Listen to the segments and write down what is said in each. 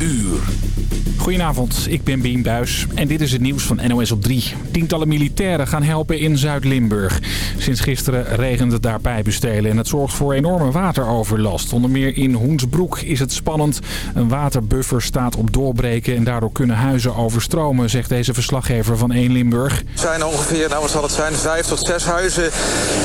uur. Goedenavond, ik ben Bien Buis en dit is het nieuws van NOS op 3. Tientallen militairen gaan helpen in Zuid-Limburg. Sinds gisteren regent het daar pijpenstelen en het zorgt voor enorme wateroverlast. Onder meer in Hoensbroek is het spannend. Een waterbuffer staat op doorbreken en daardoor kunnen huizen overstromen, zegt deze verslaggever van 1 Limburg. Er zijn ongeveer, nou wat zal het zijn, vijf tot zes huizen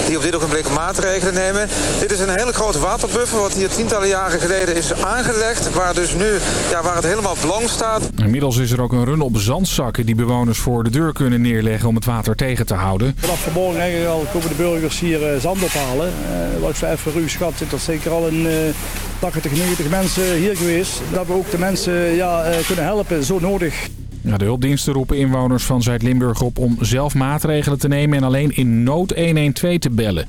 die op dit ogenblik maatregelen nemen. Dit is een hele grote waterbuffer wat hier tientallen jaren geleden is aangelegd. Waar dus nu, ja, waar het helemaal blank staat. Inmiddels is er ook een run op zandzakken die bewoners voor de deur kunnen neerleggen om het water tegen te houden. Vanaf vanmorgen eigenlijk al komen de burgers hier eh, zand ophalen. Uh, wat ik zo even ruw schat, zit er zeker al een uh, 80, 90 mensen hier geweest. Dat we ook de mensen ja, uh, kunnen helpen, zo nodig. De hulpdiensten roepen inwoners van Zuid-Limburg op om zelf maatregelen te nemen en alleen in nood 112 te bellen.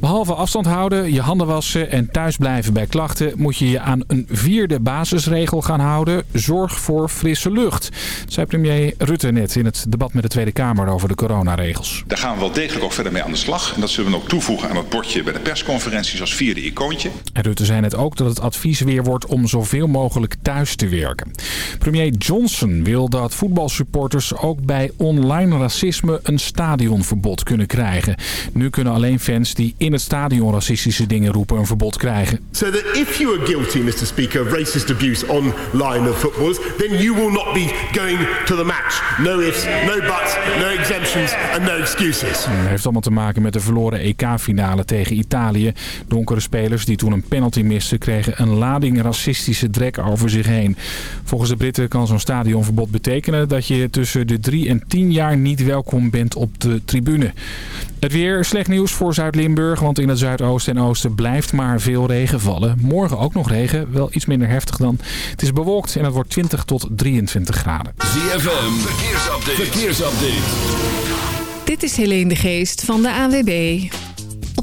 Behalve afstand houden, je handen wassen en thuis blijven bij klachten moet je je aan een vierde basisregel gaan houden. Zorg voor frisse lucht. Dat zei premier Rutte net in het debat met de Tweede Kamer over de coronaregels. Daar gaan we wel degelijk ook verder mee aan de slag. En dat zullen we ook toevoegen aan het bordje bij de persconferenties als vierde icoontje. En Rutte zei net ook dat het advies weer wordt om zoveel mogelijk thuis te werken. Premier Johnson wil dat dat voetbalsupporters ook bij online racisme een stadionverbod kunnen krijgen. Nu kunnen alleen fans die in het stadion racistische dingen roepen een verbod krijgen. So that if you are guilty, Mr. Speaker, of racist abuse online of footballers, then you will not be going to the match. No ifs, no buts, no exemptions and no excuses. Het heeft allemaal te maken met de verloren EK-finale tegen Italië. Donkere spelers die toen een penalty misten kregen een lading racistische drek over zich heen. Volgens de Britten kan zo'n stadionverbod betekenen betekenen dat je tussen de 3 en 10 jaar niet welkom bent op de tribune. Het weer slecht nieuws voor Zuid-Limburg, want in het zuidoosten en oosten blijft maar veel regen vallen. Morgen ook nog regen, wel iets minder heftig dan. Het is bewolkt en het wordt 20 tot 23 graden. ZFM, verkeersupdate. verkeersupdate. Dit is Helene de Geest van de AWB.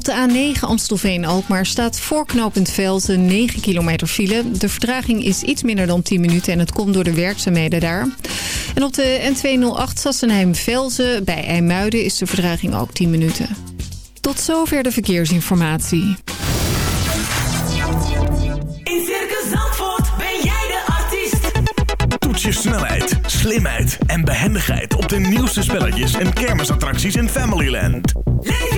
Op de A9 Amstelveen-Alkmaar staat voor knooppunt Velzen 9 kilometer file. De vertraging is iets minder dan 10 minuten en het komt door de werkzaamheden daar. En op de N208 Sassenheim-Velzen bij IJmuiden is de vertraging ook 10 minuten. Tot zover de verkeersinformatie. In Circus Zandvoort ben jij de artiest. Toets je snelheid, slimheid en behendigheid op de nieuwste spelletjes en kermisattracties in Familyland. Leef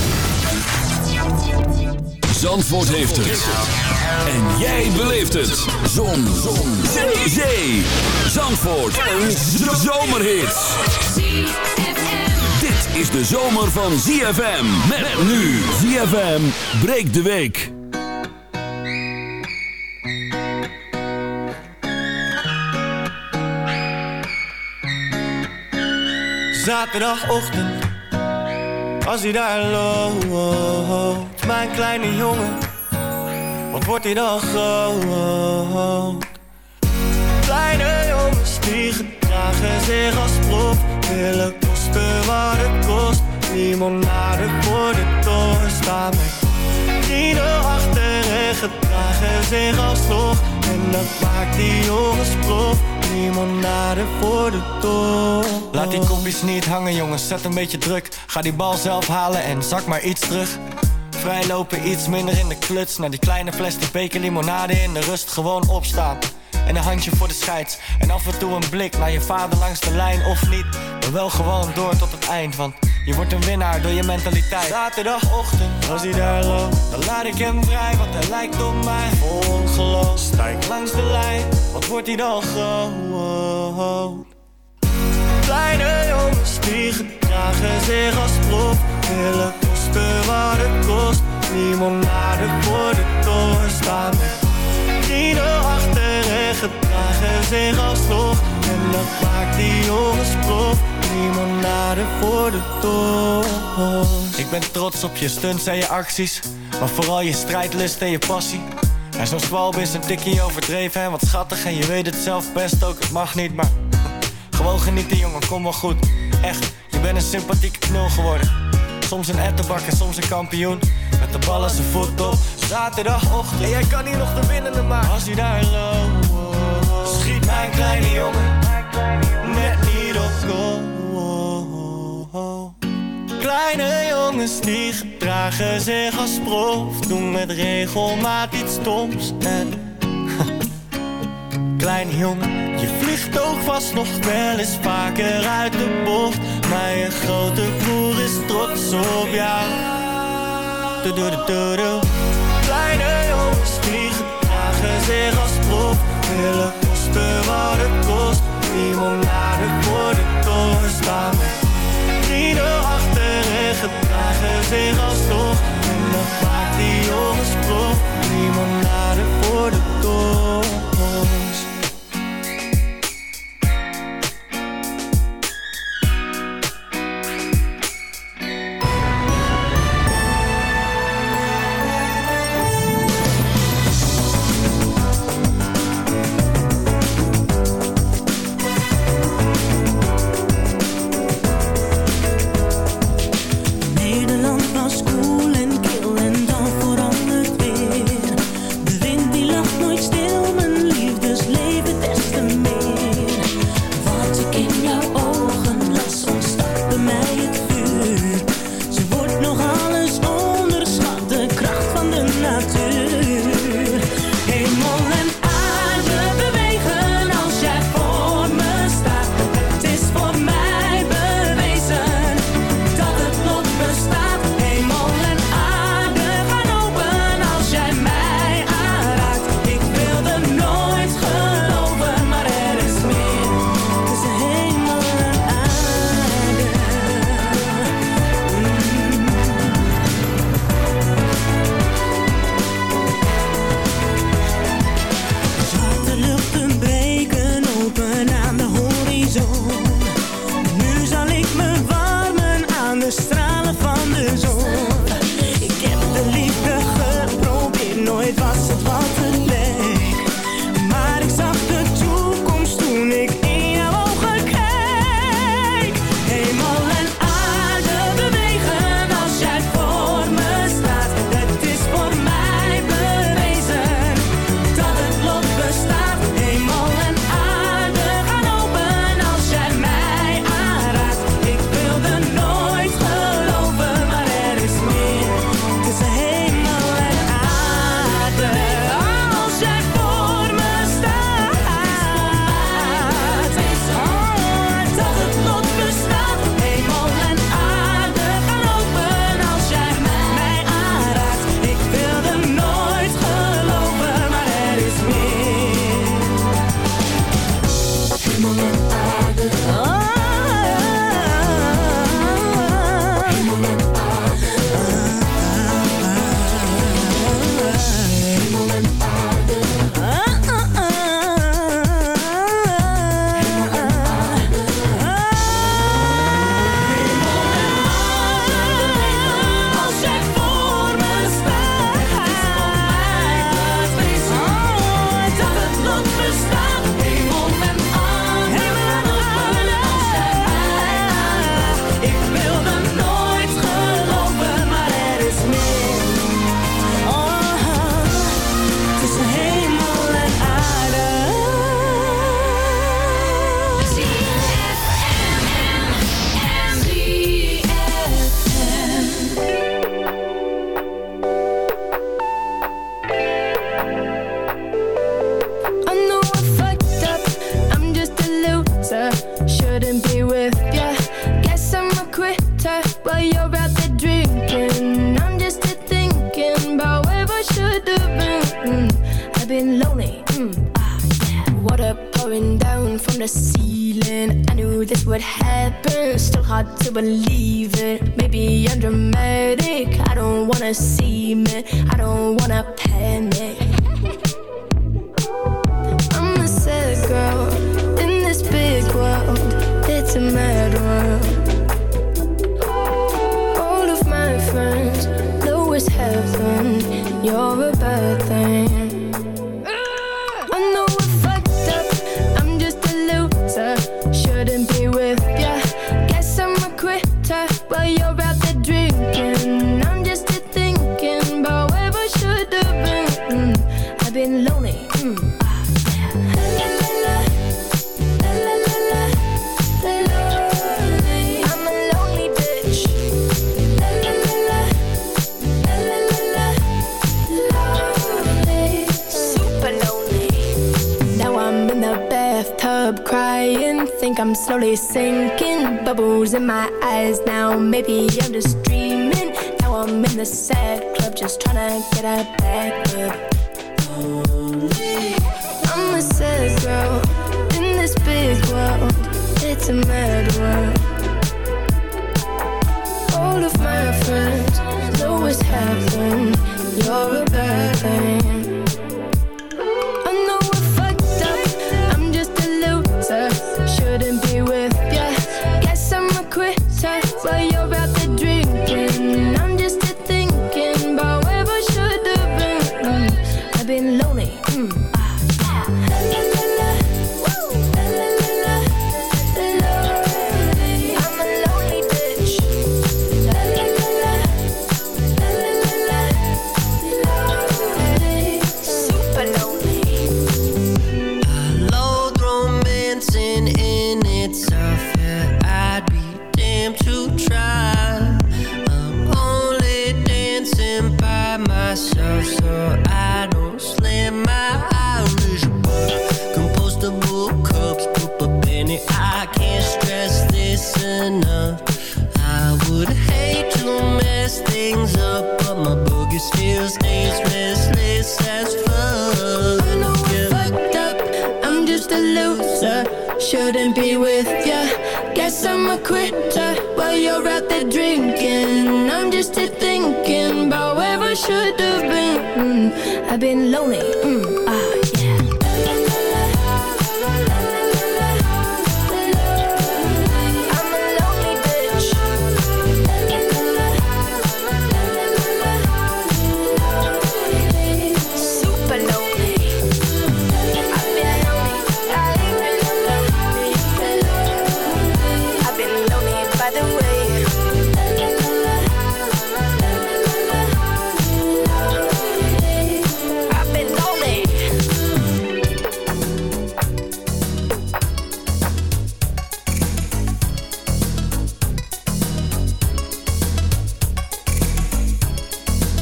Zandvoort heeft het. En jij beleeft het. Zon. Zon. Zee. Zandvoort. Een zomerhit is de zomer van ZFM. Met nu ZFM breekt de week. Zaterdagochtend, als hij daar loopt, mijn kleine jongen, wat wordt hij dan groot? Kleine jongens die gedragen zich als prof, willen kosten wat het kost. Limonade voor de toren Staan met vrienden achter en gedragen zich alsnog. En dat maakt die jongens prof. Limonade voor de toren. Laat die kopjes niet hangen jongens, zet een beetje druk. Ga die bal zelf halen en zak maar iets terug Vrijlopen iets minder in de kluts Naar die kleine plastic beker limonade in de rust gewoon opstaan en een handje voor de scheids. En af en toe een blik naar je vader langs de lijn of niet. Maar wel gewoon door tot het eind, want je wordt een winnaar door je mentaliteit. Zaterdagochtend, als hij daar loopt, dan laat ik hem vrij, want hij lijkt op mij. Vol geloof, stijg langs de lijn, wat wordt hij dan groot? Kleine jongens die gedragen zich als prof, willen kosten wat het kost. De voor de doorstaan de achter en gedragen zich alsnog. En dat maakt die jongens prof. Limonade voor de toren Ik ben trots op je stunts en je acties. Maar vooral je strijdlust en je passie. En zo'n zwalb is een tikje overdreven. En wat schattig En je weet het zelf best ook, het mag niet Maar gewoon genieten jongen, kom wel goed. Echt, je bent een sympathieke knul geworden. Soms een ettenbak en soms een kampioen. Met de bal als zijn voet op Zaterdagochtend. En jij kan hier nog de winnende maken. Als hij daar loopt Schiet mijn kleine jongen Net niet op goal. Kleine jongens die gedragen zich als prof. Doen met regelmaat iets stoms. En Kleine jongen, je vliegt ook vast nog wel eens vaker uit de bocht Je grote broer is trots op jou. Doe, doe, doe, doe. Kleine jongens die gedragen zich als prof. Willen kosten wat het kost. Limonade voor de toren staan. Vrienden achter en gedragen zich als toch. En dan maakt die jongens prof. Limonade voor de toren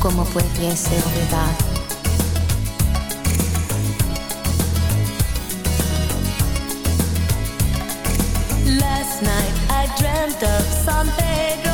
como pudiese olvidar. Last night I dreamt of San Pedro.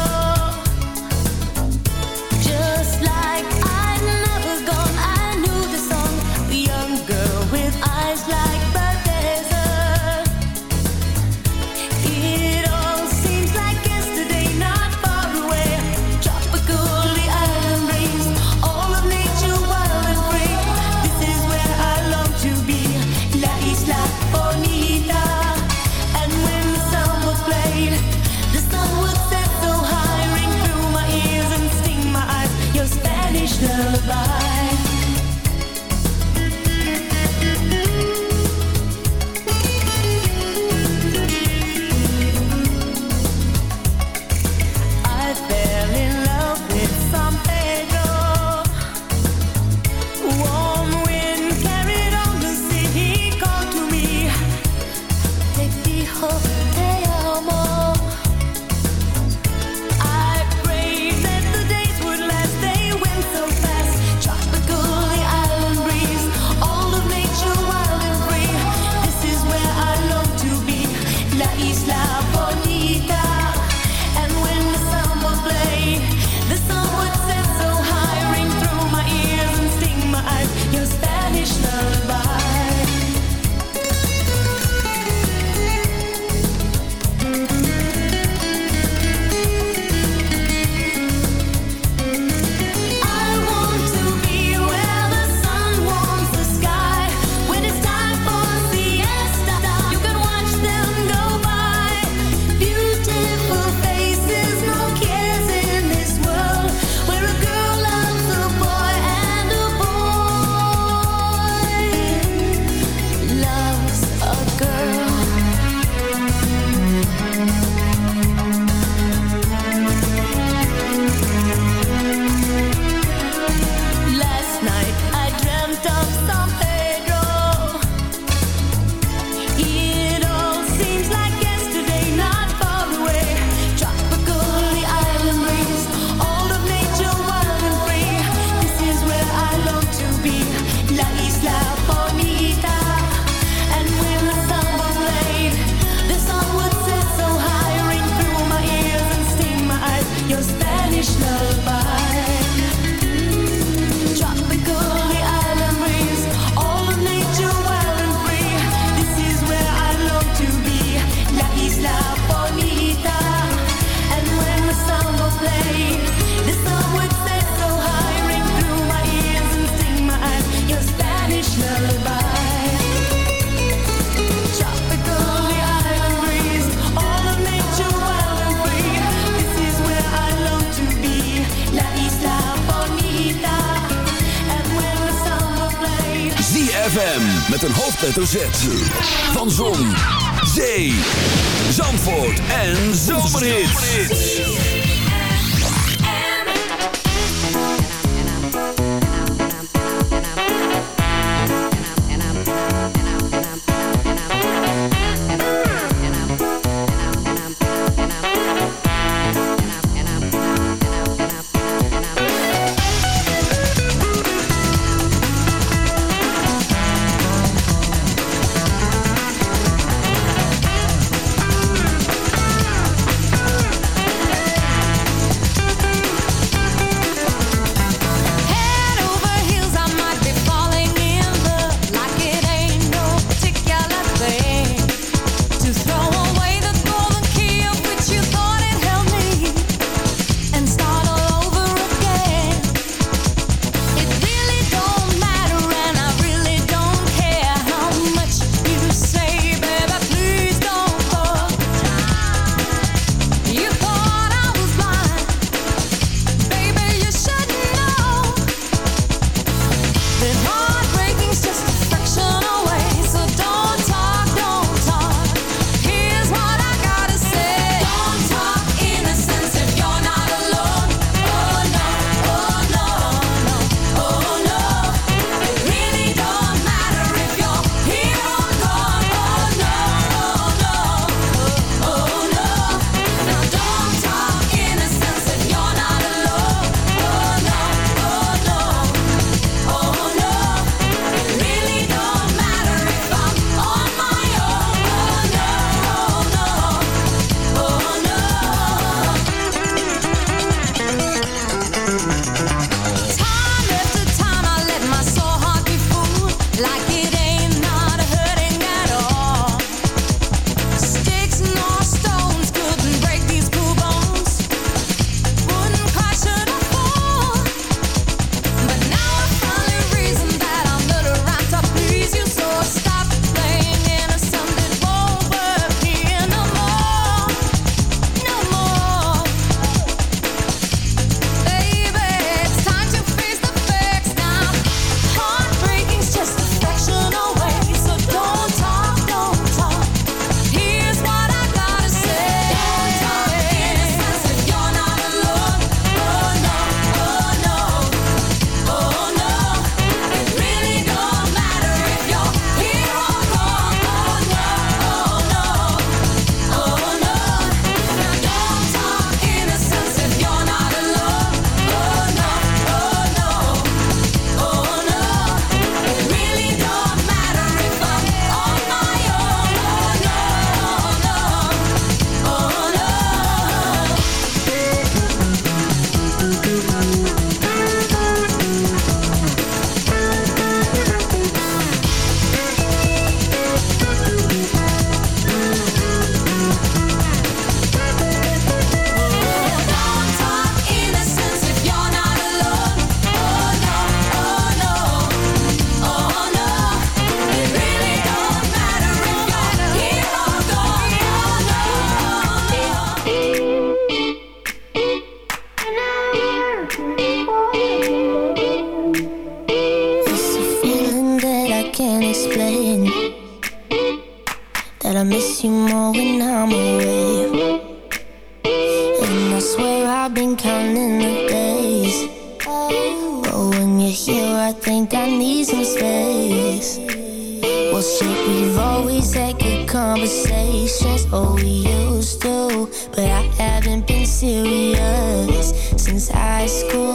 Since high school.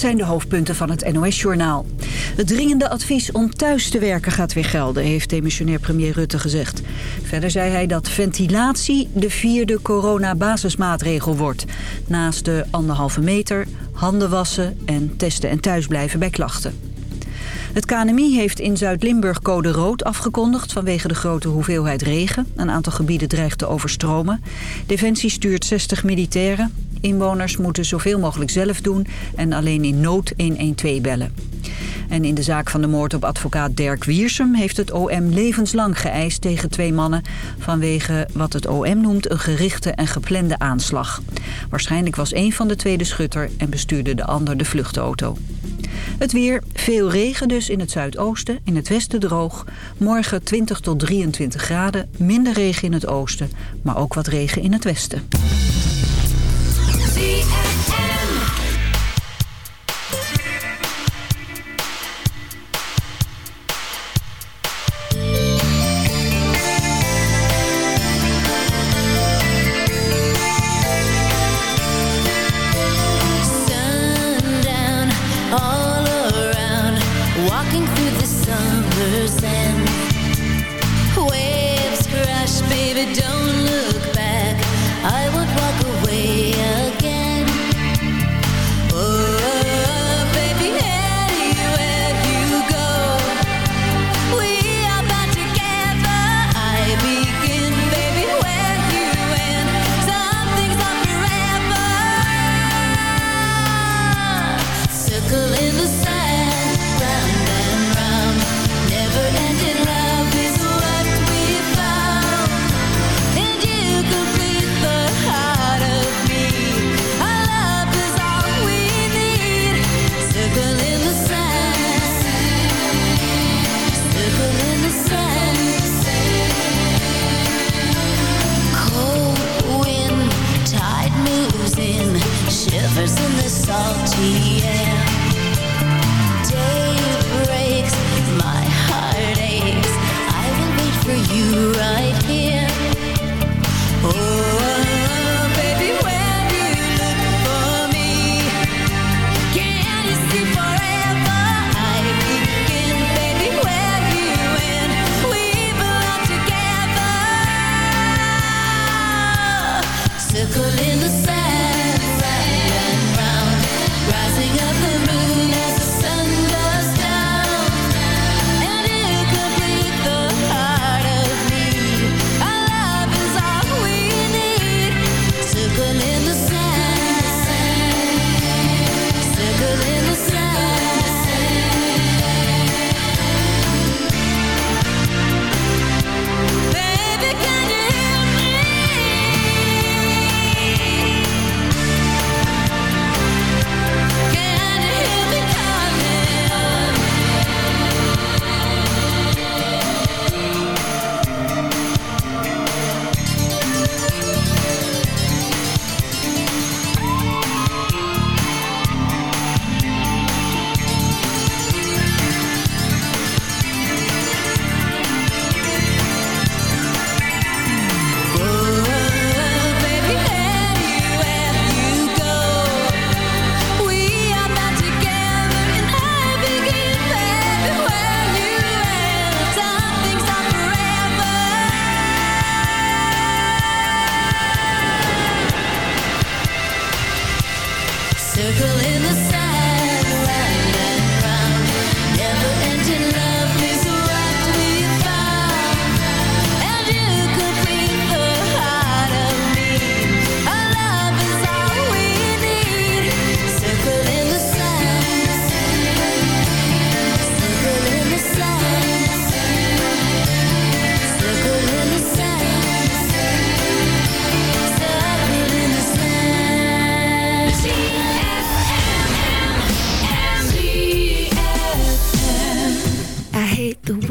Zijn de hoofdpunten van het NOS-journaal. Het dringende advies om thuis te werken gaat weer gelden, heeft demissionair premier Rutte gezegd. Verder zei hij dat ventilatie de vierde coronabasismaatregel wordt. Naast de anderhalve meter, handen wassen en testen en thuisblijven bij klachten. Het KNMI heeft in Zuid-Limburg code rood afgekondigd vanwege de grote hoeveelheid regen. Een aantal gebieden dreigt te overstromen. Defensie stuurt 60 militairen. Inwoners moeten zoveel mogelijk zelf doen en alleen in nood 112 bellen. En in de zaak van de moord op advocaat Dirk Wiersum heeft het OM levenslang geëist tegen twee mannen vanwege wat het OM noemt een gerichte en geplande aanslag. Waarschijnlijk was één van de twee de schutter en bestuurde de ander de vluchtauto. Het weer, veel regen dus in het zuidoosten, in het westen droog. Morgen 20 tot 23 graden, minder regen in het oosten, maar ook wat regen in het westen.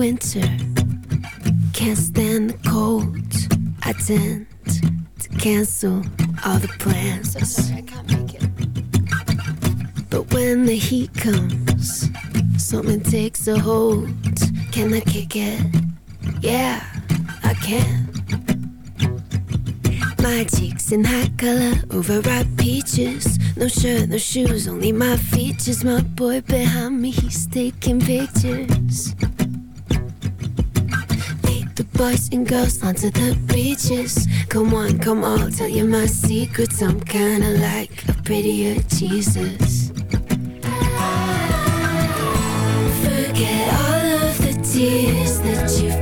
Winter. Can't stand the cold. I tend to cancel all the plans. Sorry, I can't make it. But when the heat comes, something takes a hold. Can I kick it? Yeah, I can. My cheeks in hot color, overripe peaches. No shirt, no shoes, only my features. My boy behind me, he's taking pictures. Boys and girls onto the beaches. Come on, come on, tell you my secrets. I'm kinda like a prettier Jesus. Forget all of the tears that you've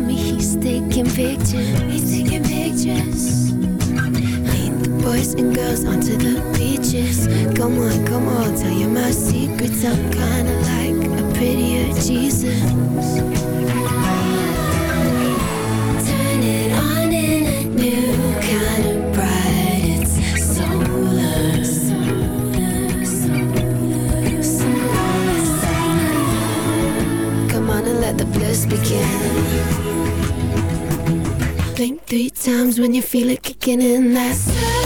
taking pictures. He's taking pictures. Lead the boys and girls onto the beaches. Come on, come on, tell you my secrets. I'm kinda like a prettier Jesus. taking in that.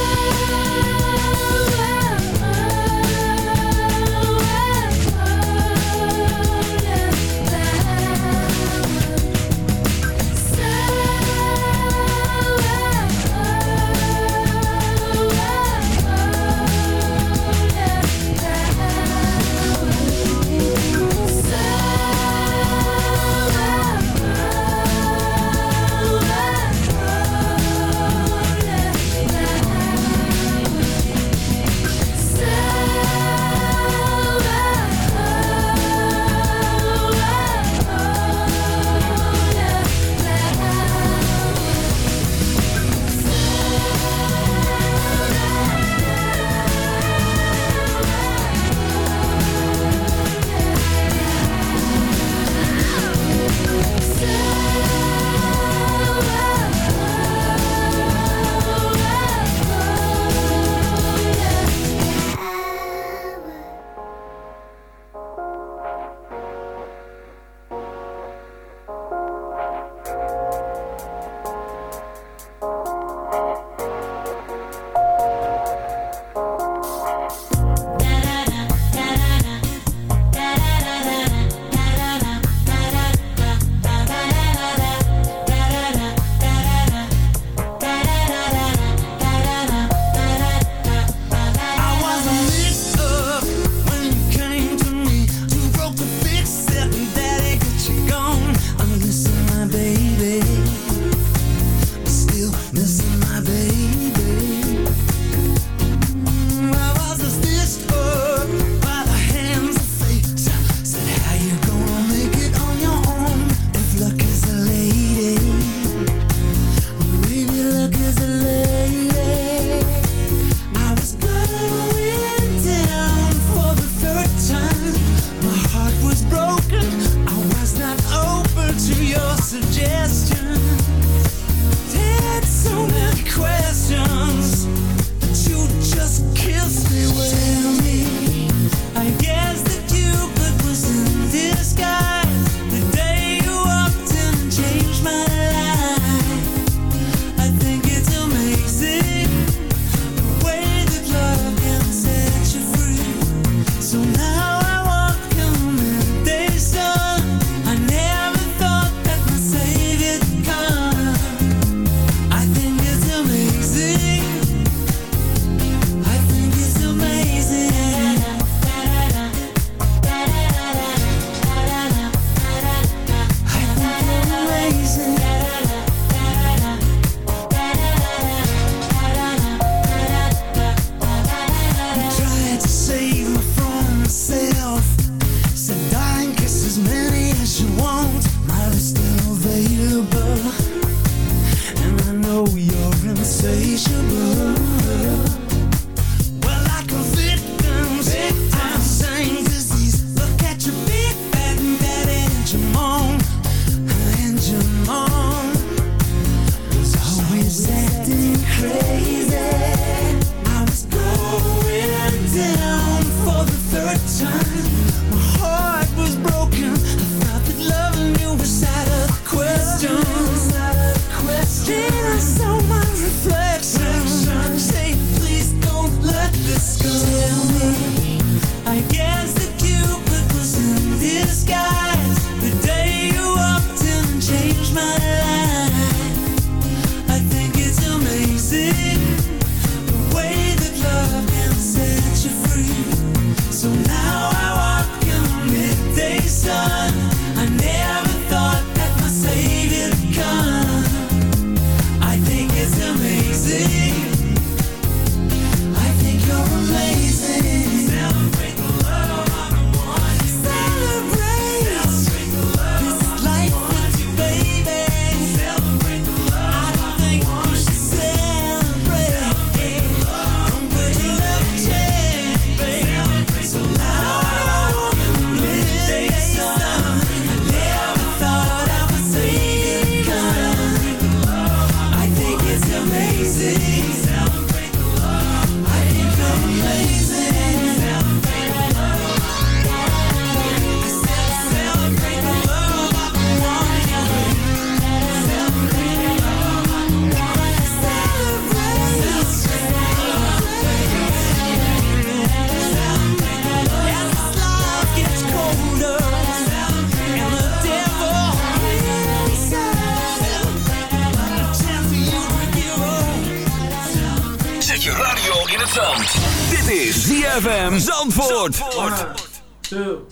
ZFM Zandvoort. Zandvoort. Two,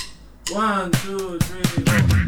one, two, three, four.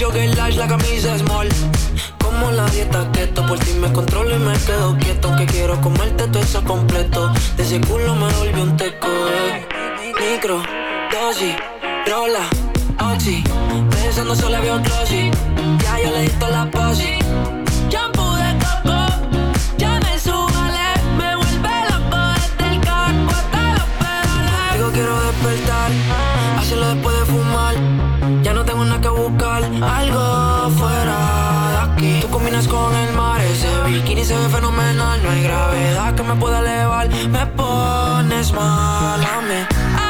jogger lash, la camisa small. Como la dieta keto, por ti me controlo y me quedo quieto. Que quiero comerte todo eso completo. De ese culo me volvió un teco. Eh. Micro, dosis, rola, oxi. Pensando solo había un closet. Ya yo le di toda la posi. con el mar. Ese bikini se ve fenomenal No hay gravedad que me pueda elevar. Me pones mal a mí ah.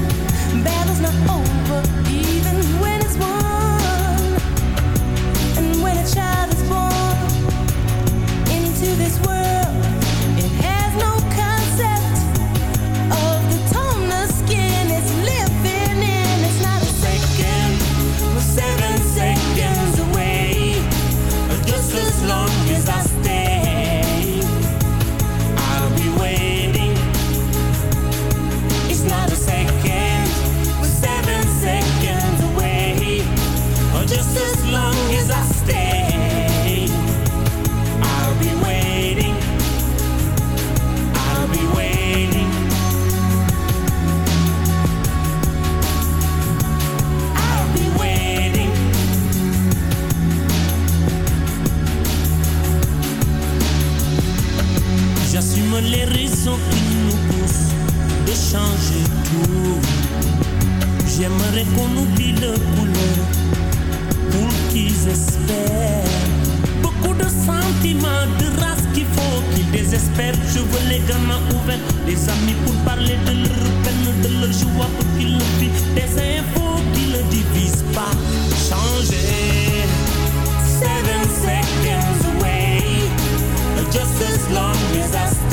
Beaucoup de sentiments, de race qu'il faut qu'ils désespèrent. Je veux les gamins ouverts, les amis pour parler de leur peine, de leur joie pour qu'ils le. Des infos qui ne divisent pas. Changer. Seven seconds away, just as long as I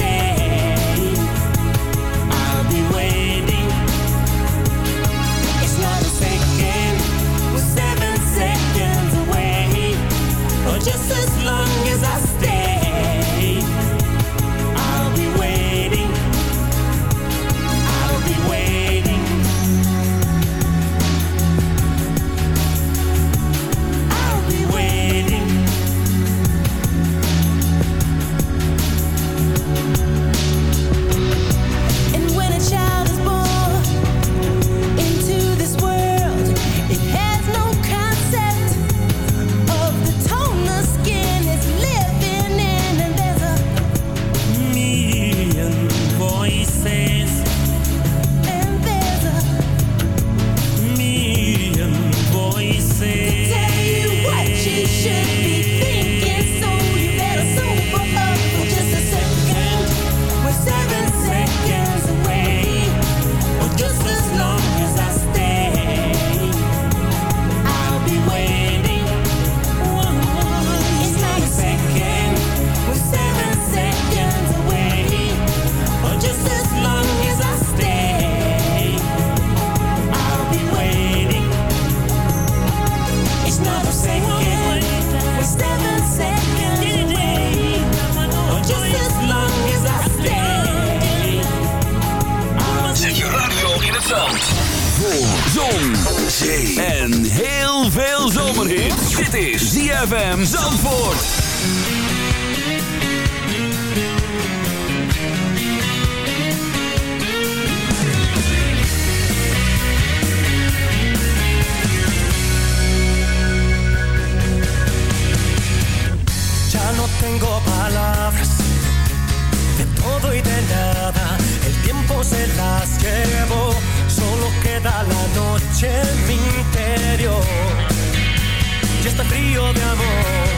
se las llevo, solo queda la noche en mi interior. Y está frío de amor.